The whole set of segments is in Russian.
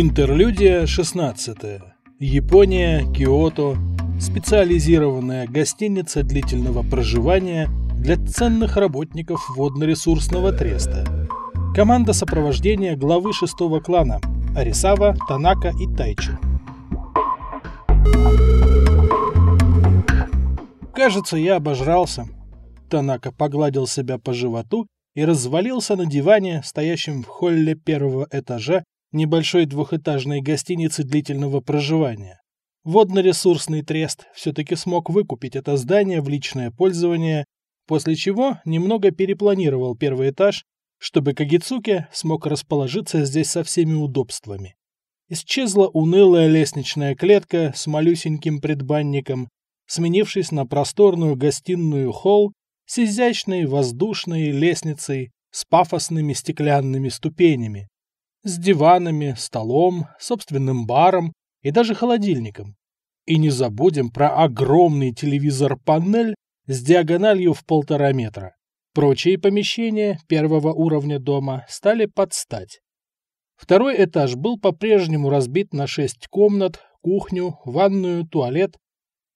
Интерлюдия 16. Япония, Киото. Специализированная гостиница длительного проживания для ценных работников водно-ресурсного треста. Команда сопровождения главы шестого клана Арисава, Танака и Тайчу. Кажется, я обожрался. Танака погладил себя по животу и развалился на диване, стоящем в холле первого этажа небольшой двухэтажной гостиницы длительного проживания. Водно-ресурсный трест все-таки смог выкупить это здание в личное пользование, после чего немного перепланировал первый этаж, чтобы Кагицуке смог расположиться здесь со всеми удобствами. Исчезла унылая лестничная клетка с малюсеньким предбанником, сменившись на просторную гостиную холл с изящной воздушной лестницей с пафосными стеклянными ступенями, с диванами, столом, собственным баром и даже холодильником. И не забудем про огромный телевизор-панель с диагональю в полтора метра. Прочие помещения первого уровня дома стали под стать. Второй этаж был по-прежнему разбит на шесть комнат, кухню, ванную, туалет.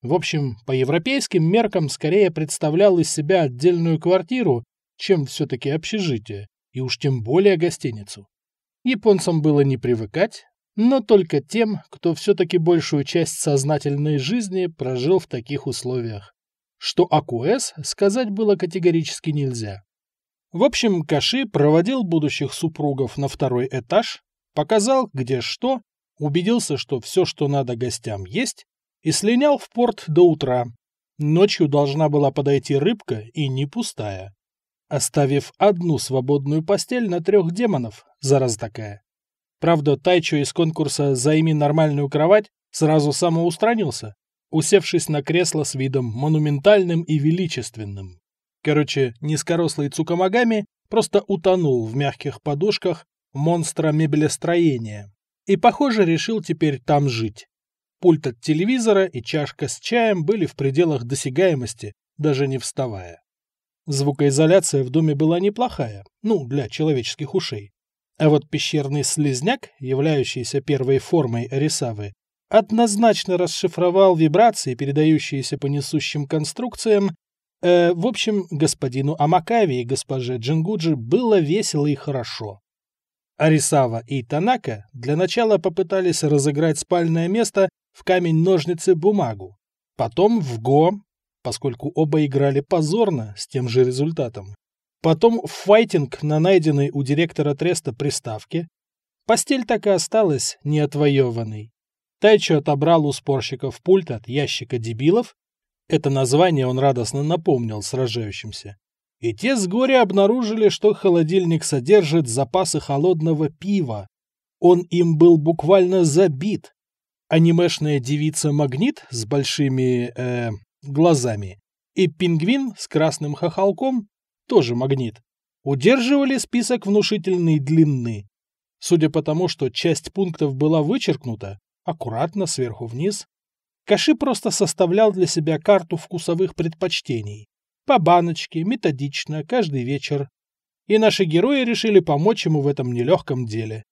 В общем, по европейским меркам скорее представлял из себя отдельную квартиру, чем все-таки общежитие, и уж тем более гостиницу. Японцам было не привыкать, но только тем, кто все-таки большую часть сознательной жизни прожил в таких условиях. Что АКУС сказать было категорически нельзя. В общем, Каши проводил будущих супругов на второй этаж, показал, где что, убедился, что все, что надо гостям, есть, и слинял в порт до утра. Ночью должна была подойти рыбка, и не пустая оставив одну свободную постель на трех демонов, зараз такая. Правда, Тайчо из конкурса «Займи нормальную кровать» сразу самоустранился, усевшись на кресло с видом монументальным и величественным. Короче, низкорослый Цукамагами просто утонул в мягких подушках монстра мебелестроения и, похоже, решил теперь там жить. Пульт от телевизора и чашка с чаем были в пределах досягаемости, даже не вставая. Звукоизоляция в доме была неплохая, ну, для человеческих ушей. А вот пещерный слизняк, являющийся первой формой Арисавы, однозначно расшифровал вибрации, передающиеся по несущим конструкциям. Э, в общем, господину Амакави и госпоже Джингуджи было весело и хорошо. Арисава и Танака для начала попытались разыграть спальное место в камень-ножницы-бумагу, потом в го, поскольку оба играли позорно с тем же результатом. Потом файтинг на найденной у директора Треста приставке. Постель так и осталась неотвоеванной. Тайчо отобрал у спорщиков пульт от ящика дебилов. Это название он радостно напомнил сражающимся. И те с горя обнаружили, что холодильник содержит запасы холодного пива. Он им был буквально забит. Анимешная девица Магнит с большими, э, глазами, и пингвин с красным хохолком, тоже магнит, удерживали список внушительной длины. Судя по тому, что часть пунктов была вычеркнута, аккуратно сверху вниз, Каши просто составлял для себя карту вкусовых предпочтений. По баночке, методично, каждый вечер. И наши герои решили помочь ему в этом нелегком деле.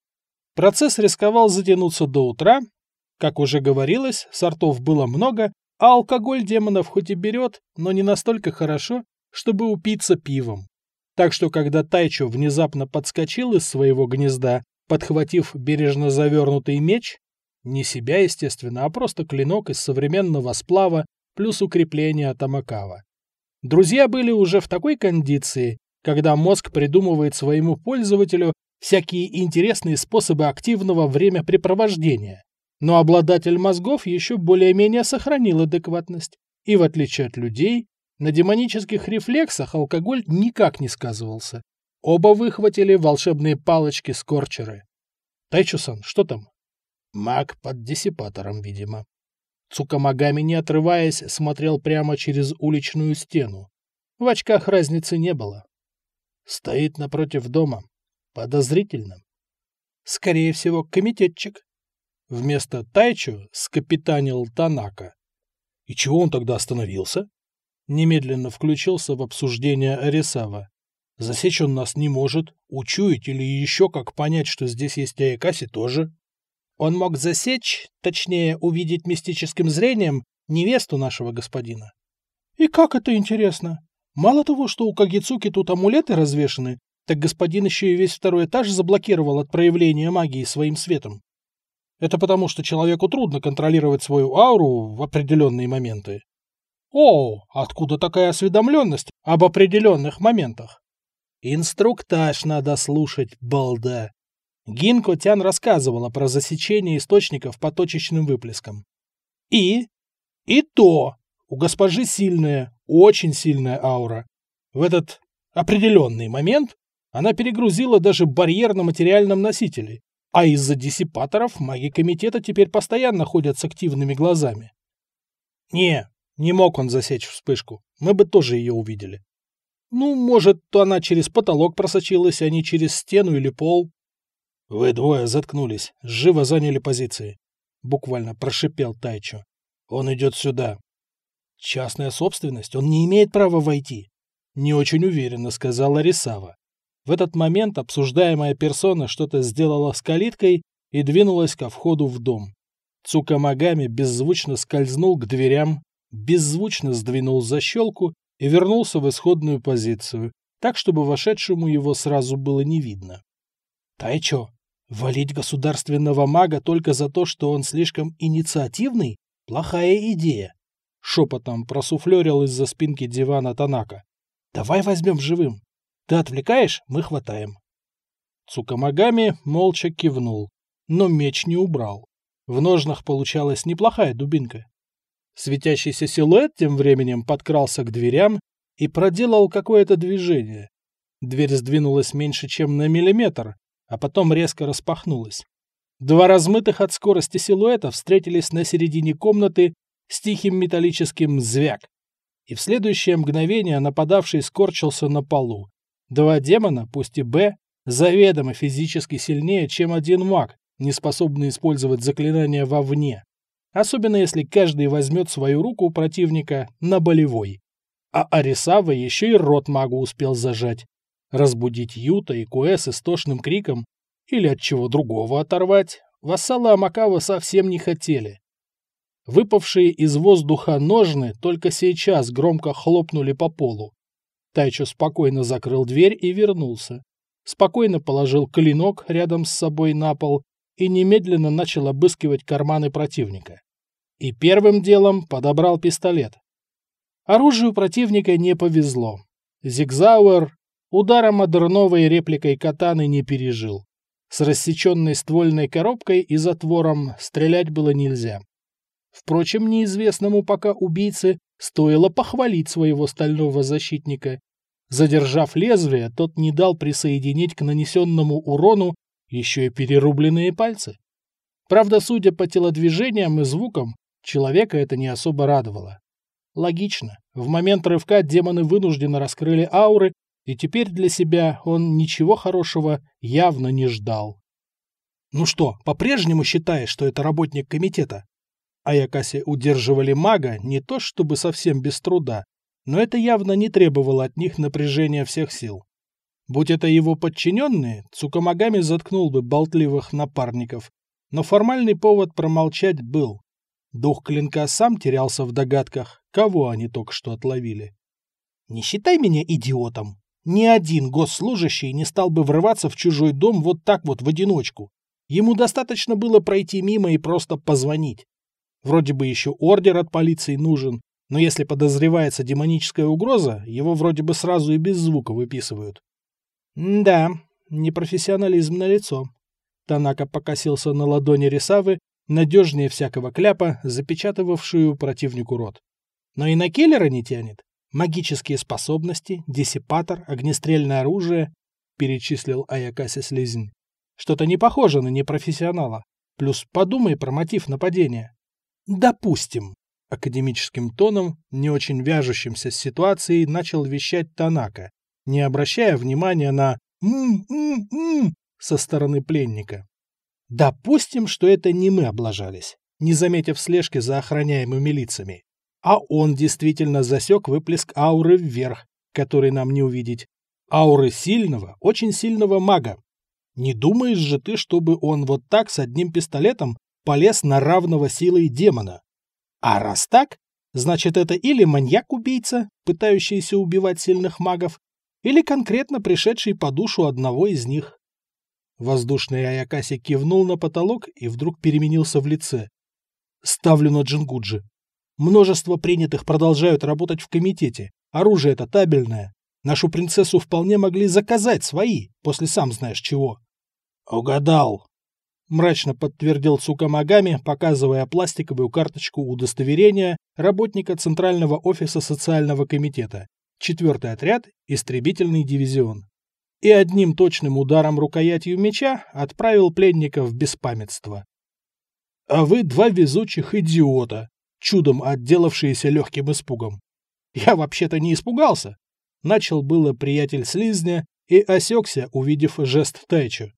Процесс рисковал затянуться до утра. Как уже говорилось, сортов было много, а алкоголь демонов хоть и берет, но не настолько хорошо, чтобы упиться пивом. Так что, когда Тайчо внезапно подскочил из своего гнезда, подхватив бережно завернутый меч, не себя, естественно, а просто клинок из современного сплава плюс укрепление от. Друзья были уже в такой кондиции, когда мозг придумывает своему пользователю всякие интересные способы активного времяпрепровождения. Но обладатель мозгов еще более-менее сохранил адекватность. И в отличие от людей, на демонических рефлексах алкоголь никак не сказывался. Оба выхватили волшебные палочки-скорчеры. Тайчусан, что там? Маг под диссипатором, видимо. Цукамагами, не отрываясь, смотрел прямо через уличную стену. В очках разницы не было. Стоит напротив дома. Подозрительно. Скорее всего, комитетчик. Вместо Тайчу скапитанил Танака. И чего он тогда остановился? Немедленно включился в обсуждение Арисава. Засечь он нас не может, учуять или еще как понять, что здесь есть Аякаси тоже. Он мог засечь, точнее, увидеть мистическим зрением, невесту нашего господина. И как это интересно? Мало того, что у Кагицуки тут амулеты развешаны, так господин еще и весь второй этаж заблокировал от проявления магии своим светом. Это потому, что человеку трудно контролировать свою ауру в определенные моменты. О, откуда такая осведомленность об определенных моментах? Инструктаж надо слушать, балда. Гинко Тян рассказывала про засечение источников по точечным выплескам. И? И то! У госпожи сильная, очень сильная аура. В этот определенный момент она перегрузила даже барьер на материальном носителе, а из-за диссипаторов маги комитета теперь постоянно ходят с активными глазами. Не, не мог он засечь вспышку, мы бы тоже ее увидели. Ну, может, то она через потолок просочилась, а не через стену или пол. Вы двое заткнулись, живо заняли позиции. Буквально прошипел Тайчо. Он идет сюда. Частная собственность, он не имеет права войти. Не очень уверенно сказала Рисава. В этот момент обсуждаемая персона что-то сделала с калиткой и двинулась ко входу в дом. Цукамагами беззвучно скользнул к дверям, беззвучно сдвинул защелку и вернулся в исходную позицию, так, чтобы вошедшему его сразу было не видно. «Тайчо, валить государственного мага только за то, что он слишком инициативный? Плохая идея!» Шепотом просуфлерил из-за спинки дивана Танака. «Давай возьмем живым. Ты отвлекаешь, мы хватаем». Цукамагами молча кивнул, но меч не убрал. В ножнах получалась неплохая дубинка. Светящийся силуэт тем временем подкрался к дверям и проделал какое-то движение. Дверь сдвинулась меньше, чем на миллиметр, а потом резко распахнулась. Два размытых от скорости силуэта встретились на середине комнаты с тихим металлическим звяк. И в следующее мгновение нападавший скорчился на полу. Два демона, пусть и Б, заведомо физически сильнее, чем один маг, не способный использовать заклинания вовне особенно если каждый возьмет свою руку у противника на болевой. А Арисава еще и рот магу успел зажать. Разбудить Юта и Куэс истошным криком или от чего другого оторвать вассалы Амакава совсем не хотели. Выпавшие из воздуха ножны только сейчас громко хлопнули по полу. Тайчо спокойно закрыл дверь и вернулся. Спокойно положил клинок рядом с собой на пол и немедленно начал обыскивать карманы противника. И первым делом подобрал пистолет. Оружию противника не повезло. Зигзауэр ударом одерновой репликой катаны не пережил. С рассеченной ствольной коробкой и затвором стрелять было нельзя. Впрочем, неизвестному пока убийце стоило похвалить своего стального защитника. Задержав лезвие, тот не дал присоединить к нанесенному урону еще и перерубленные пальцы. Правда, судя по телодвижениям и звукам, человека это не особо радовало. Логично. В момент рывка демоны вынужденно раскрыли ауры, и теперь для себя он ничего хорошего явно не ждал. «Ну что, по-прежнему считаешь, что это работник комитета?» Аякаси удерживали мага не то чтобы совсем без труда, но это явно не требовало от них напряжения всех сил. Будь это его подчиненные, Цукамагами заткнул бы болтливых напарников, но формальный повод промолчать был. Дух клинка сам терялся в догадках, кого они только что отловили. «Не считай меня идиотом. Ни один госслужащий не стал бы врываться в чужой дом вот так вот в одиночку. Ему достаточно было пройти мимо и просто позвонить. Вроде бы еще ордер от полиции нужен, но если подозревается демоническая угроза, его вроде бы сразу и без звука выписывают. Да, непрофессионализм на лицо. Танака покосился на ладони Рисавы, надежнее всякого кляпа, запечатывавшую противнику рот. Но и на киллера не тянет. Магические способности, диссипатор, огнестрельное оружие, перечислил Аякаси Слизень. Что-то не похоже на непрофессионала. Плюс подумай про мотив нападения. Допустим. Академическим тоном, не очень вяжущимся с ситуацией, начал вещать Танака, не обращая внимания на «м-м-м» со стороны пленника. Допустим, что это не мы облажались, не заметив слежки за охраняемыми лицами. А он действительно засек выплеск ауры вверх, который нам не увидеть. Ауры сильного, очень сильного мага. Не думаешь же ты, чтобы он вот так с одним пистолетом полез на равного силой демона? А раз так, значит это или маньяк-убийца, пытающийся убивать сильных магов, или конкретно пришедший по душу одного из них. Воздушный Аякаси кивнул на потолок и вдруг переменился в лице. Ставлю на Джингуджи. Множество принятых продолжают работать в комитете. Оружие это табельное. Нашу принцессу вполне могли заказать свои, после сам знаешь чего. Угадал. Мрачно подтвердил Цукамагами, показывая пластиковую карточку удостоверения работника Центрального офиса социального комитета. Четвертый отряд, истребительный дивизион. И одним точным ударом рукоятью меча отправил пленника в беспамятство. А вы два везучих идиота, чудом отделавшиеся легким испугом. Я вообще-то не испугался. Начал было приятель слизня и осекся, увидев жест Тайчу.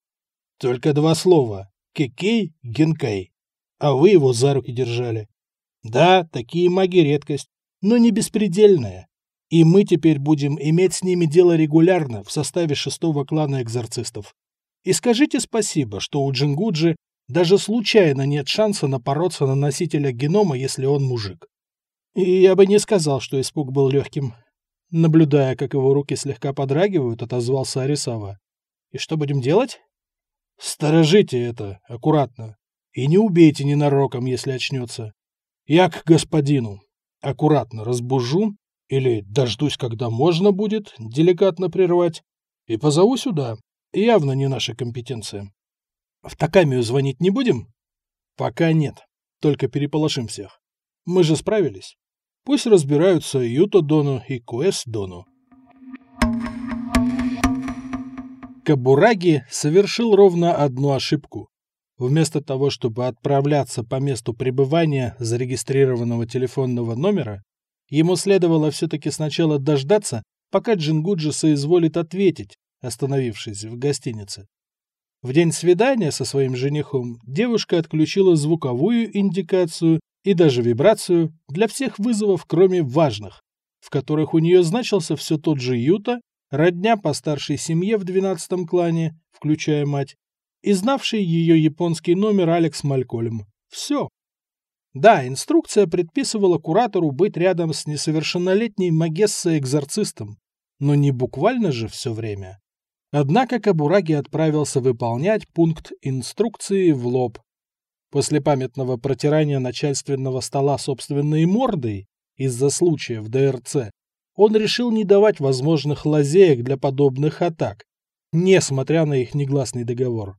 Только два слова. Кеккей генкай. А вы его за руки держали. Да, такие маги редкость, но не беспредельная. И мы теперь будем иметь с ними дело регулярно в составе шестого клана экзорцистов. И скажите спасибо, что у Джингуджи даже случайно нет шанса напороться на носителя генома, если он мужик. И я бы не сказал, что испуг был легким. Наблюдая, как его руки слегка подрагивают, отозвался Арисава. И что будем делать? Сторожите это, аккуратно. И не убейте ненароком, если очнется. Я к господину. Аккуратно разбужу или дождусь, когда можно будет деликатно прервать, и позову сюда. Явно не наша компетенция. В Такамию звонить не будем? Пока нет. Только переполошим всех. Мы же справились. Пусть разбираются Юто Дону и Куэс Дону. Кабураги совершил ровно одну ошибку. Вместо того, чтобы отправляться по месту пребывания зарегистрированного телефонного номера, Ему следовало все-таки сначала дождаться, пока Джингуджи соизволит ответить, остановившись в гостинице. В день свидания со своим женихом девушка отключила звуковую индикацию и даже вибрацию для всех вызовов, кроме важных, в которых у нее значился все тот же Юта, родня по старшей семье в двенадцатом клане, включая мать, и знавший ее японский номер Алекс Малькольм. Все. Да, инструкция предписывала куратору быть рядом с несовершеннолетней Магессой-экзорцистом, но не буквально же все время. Однако Кабураги отправился выполнять пункт инструкции в лоб. После памятного протирания начальственного стола собственной мордой из-за случая в ДРЦ, он решил не давать возможных лазеек для подобных атак, несмотря на их негласный договор.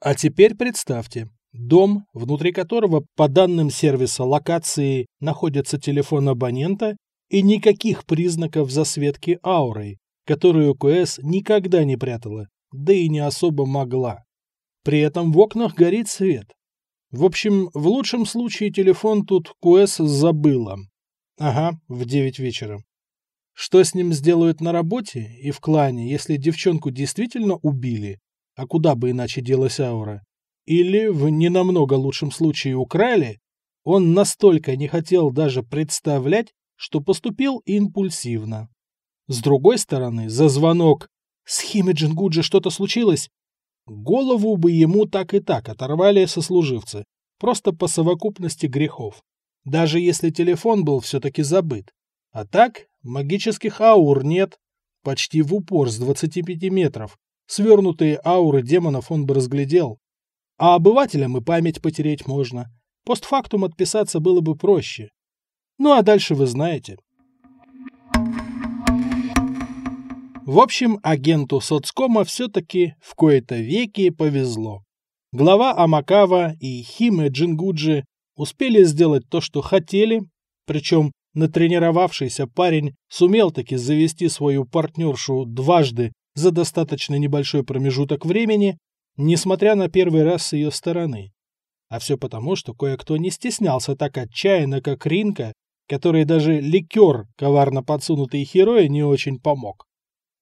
А теперь представьте, Дом, внутри которого, по данным сервиса локации, находится телефон абонента и никаких признаков засветки аурой, которую КС никогда не прятала, да и не особо могла. При этом в окнах горит свет. В общем, в лучшем случае телефон тут КС забыла. Ага, в девять вечера. Что с ним сделают на работе и в клане, если девчонку действительно убили? А куда бы иначе делась аура? Или, в ненамного лучшем случае, украли, он настолько не хотел даже представлять, что поступил импульсивно. С другой стороны, за звонок «С Химиджин Гуджи что-то случилось?» Голову бы ему так и так оторвали сослуживцы, просто по совокупности грехов. Даже если телефон был все-таки забыт. А так, магических аур нет, почти в упор с 25 метров. Свернутые ауры демонов он бы разглядел. А обывателям и память потереть можно. Постфактум отписаться было бы проще. Ну а дальше вы знаете. В общем, агенту соцкома все-таки в кои-то веки повезло. Глава Амакава и Химе Джингуджи успели сделать то, что хотели, причем натренировавшийся парень сумел таки завести свою партнершу дважды за достаточно небольшой промежуток времени, несмотря на первый раз с ее стороны. А все потому, что кое-кто не стеснялся так отчаянно, как Ринка, который даже ликер, коварно подсунутый Хероя, не очень помог.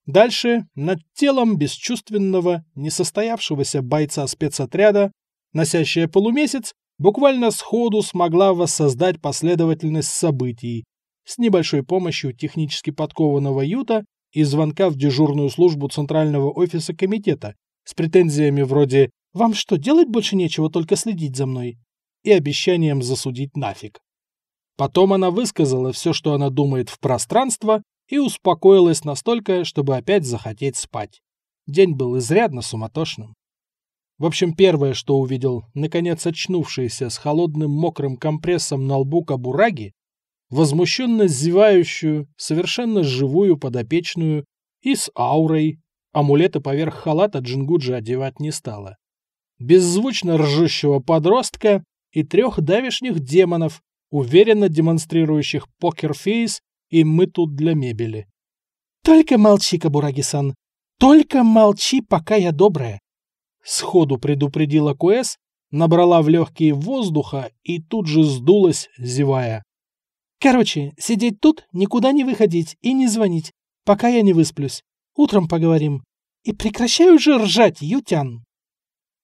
Дальше, над телом бесчувственного, несостоявшегося бойца спецотряда, носящая полумесяц, буквально сходу смогла воссоздать последовательность событий с небольшой помощью технически подкованного Юта и звонка в дежурную службу Центрального офиса комитета, с претензиями вроде «Вам что, делать больше нечего, только следить за мной?» и обещанием засудить нафиг. Потом она высказала все, что она думает в пространство, и успокоилась настолько, чтобы опять захотеть спать. День был изрядно суматошным. В общем, первое, что увидел, наконец очнувшийся с холодным мокрым компрессом на лбу Кабураги, возмущенно зевающую, совершенно живую подопечную и с аурой, амулеты поверх халата Джингуджи одевать не стала, беззвучно ржущего подростка и трех давишних демонов, уверенно демонстрирующих покерфейс и мы тут для мебели. «Только молчи, Кабураги-сан, только молчи, пока я добрая!» Сходу предупредила Куэс, набрала в легкие воздуха и тут же сдулась, зевая. «Короче, сидеть тут, никуда не выходить и не звонить, пока я не высплюсь. Утром поговорим. И прекращай уже ржать, Ютян!»